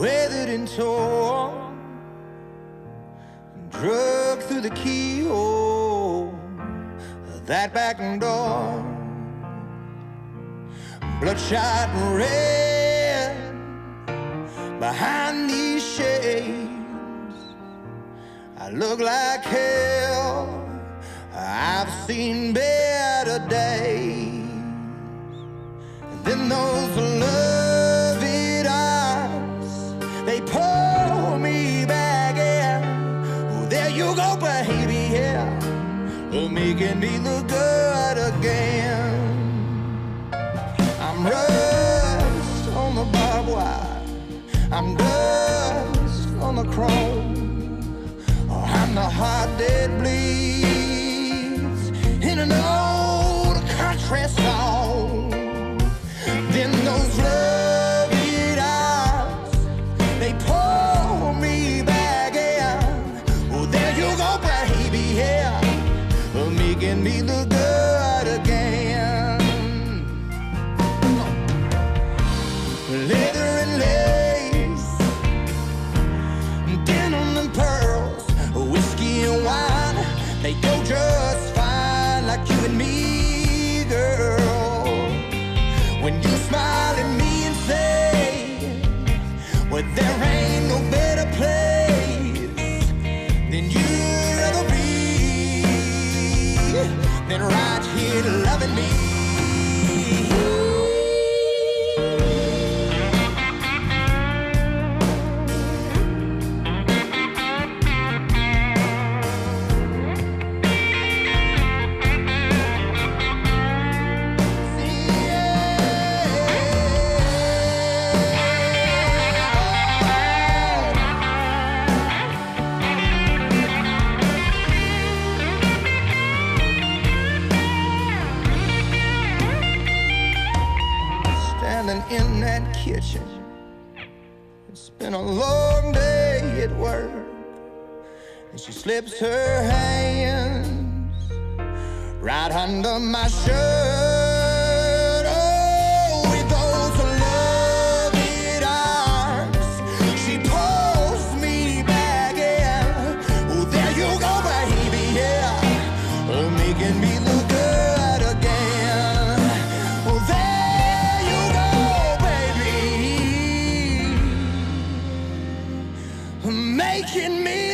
battered and torn, drug through the keyhole of that back door. Bloodshot and red behind these shades. I look like hell. I've seen better days you go, baby, yeah. Oh, making me look good again. I'm rust on the barbed wire. I'm dust on the chrome. Oh, I'm the heart that bleeds making me look good that kitchen. It's been a long day at work. And she slips her hands right under my shirt.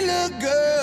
Look good